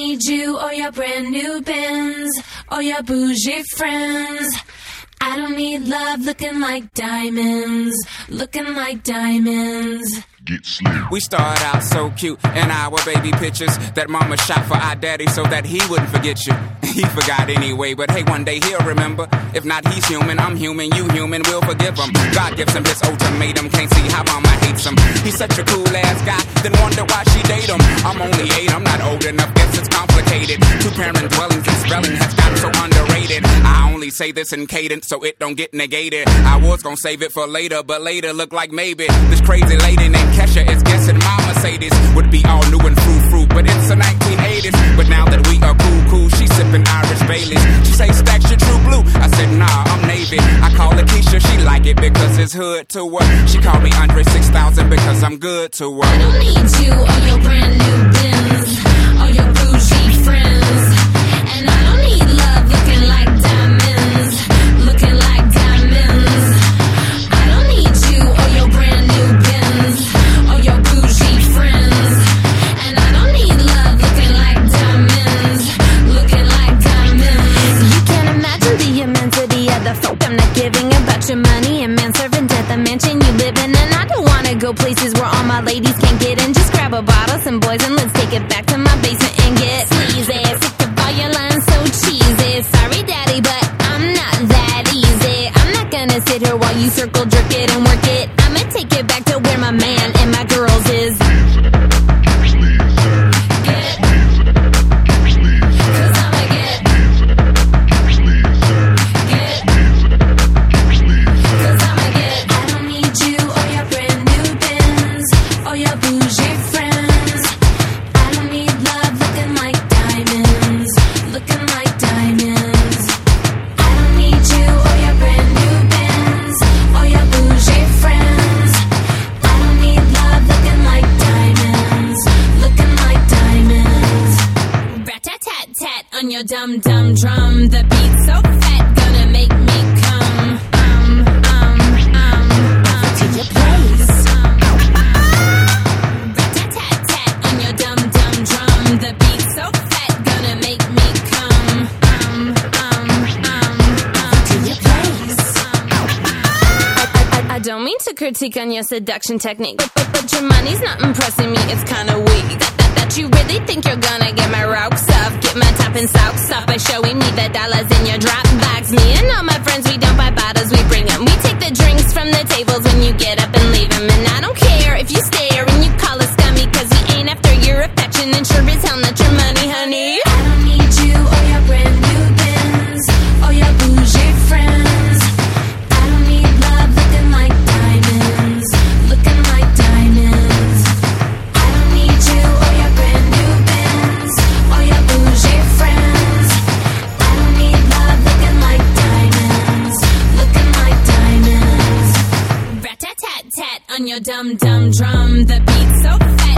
need you or your brand new Benz or your bougie friends. I don't need love looking like diamonds, looking like diamonds. Get. We started out so cute in our baby pictures that mama shot for our daddy so that he wouldn't forget you. He forgot anyway, but hey, one day he'll remember. If not, he's human, I'm human, you human, we'll forgive him. God gives him his ultimatum, can't see how mama hates him. He's such a cool ass guy, then wonder why she date him. I'm only eight, I'm not old enough, guess it's complicated. Two parent dwellings and spelling has gotten so underrated. I only say this in cadence so it don't get negated. I was gonna save it for later, but later look like maybe this crazy lady named Kesha is guessing would be all new and frou frou, but it's the 1980s. But now that we are cool, cool, she's sipping Irish Baileys. She say stacks your true blue. I said nah, I'm Navy. I call her Keisha, she like it because it's hood to her. She call me Andre 6000 because I'm good to her. I don't need you or your brand my ladies can't get in. Just grab a bottle, some boys, and let's take it back to my basement and get sleazy. Sick of all your lines so cheesy. Sorry, daddy, but I'm not that easy. I'm not gonna sit here while you circle jerk it and work it. I'ma take it back to where my man and my girls on your dum dum drum. The beat so fat, gonna make me come. Um, um, um, um. To your place. Tat tat tat on your dum dum drum. The beat so fat, gonna make me come. Um, um, um, um. To your place. I, don't mean to critique on your seduction technique, but, but, but your money's not impressing me. It's kinda weak. That, that, that you really think you're gonna get my rocks and socks off by showing me the dollars in your drop box. Me and all my friends, we don't buy bottles, we bring 'em. We take the drinks from the tables when you get up and leave 'em. And I don't care if you stare and you call us scummy, cause we ain't after your affection and sure as hell not your money, your dum dum drum. The beat so